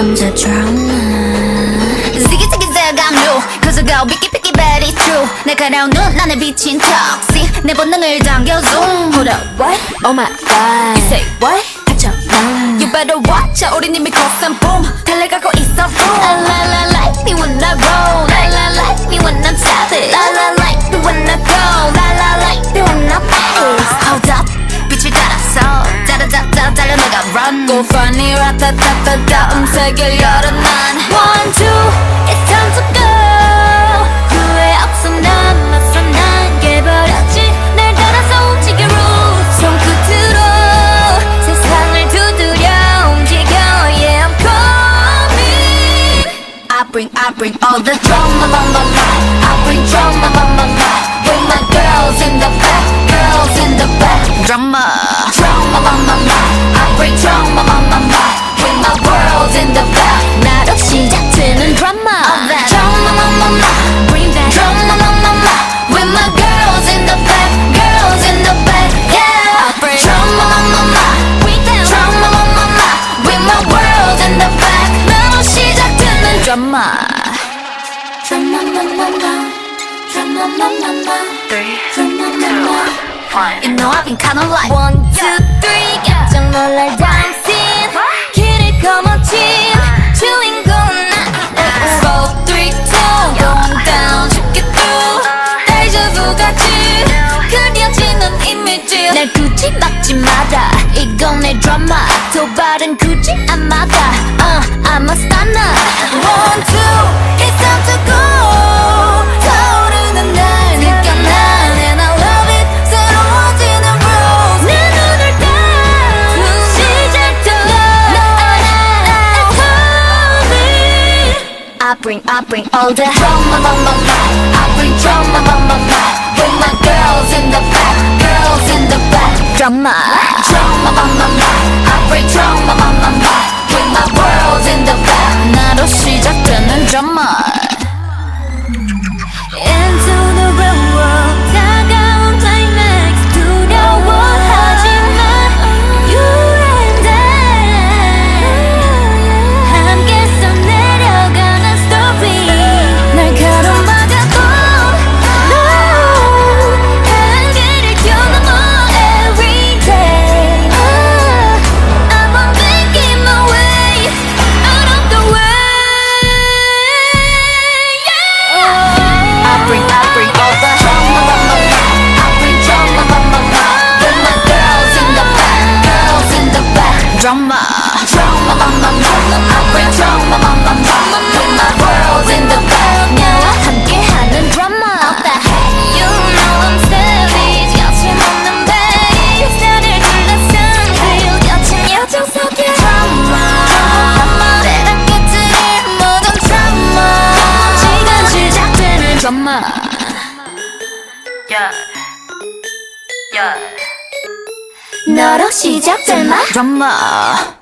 남자 드라마 Ziggy ziggy zag I'm new go picky picky but it's true 날카로운 눈 안에 비친 toxic 내 본능을 당겨 zoom Hold up what? Oh my god You say what? 난 You better watch out 우린 이미 and boom funny 라타타타타 음색을 열어 난 One two it's time to go 후회 없어 난 맞서 난 깨버렸지 날 따라서 움직여 rules 손끝으로 세상을 두드려 움직여 Yeah I'm coming I bring I bring all the drama my my my I bring drama my my my With my girls in the back in the back Drama Drama my my my I bring drama my my my With my world in the back 나로 시작되는 drama Drama my my my Bring that drama my my my With my girls in the back girls in the back Yeah I bring drama my my my Bring that drama my my my With my world in the back 나로 시작되는 drama Drama You know I've been kinda like One, two, three 깜짝 놀랄 dancing 길을 거머쥔 주인공은 나 Four, three, two Going down 쉽게 through 데자vu 같이 그려지는 이미지 날 굳이 막지 마라 이건 내 드라마 도발은 굳이 안 막아 uh, I'm a stunner One, two bring, I bring all the drama, my, my, my. I bring drama, my, my, my. With my girls in the back, girls in the back. Drama, drama, my, my, my. I bring drama, my, my, my. With my world in the back. 나로 시 Drama, drama, my, my, my. I bring drama, my, my, my. With my world in the back. 나와 함께하는 drama. You know I'm savage. 거침없는 bass. 나를 둘러싼 real 여친 여정 속에 drama. 때랑 깨뜨릴 모든 drama. 지금 시작되는 drama. Yeah. Yeah. 너로 시작될 마 drama.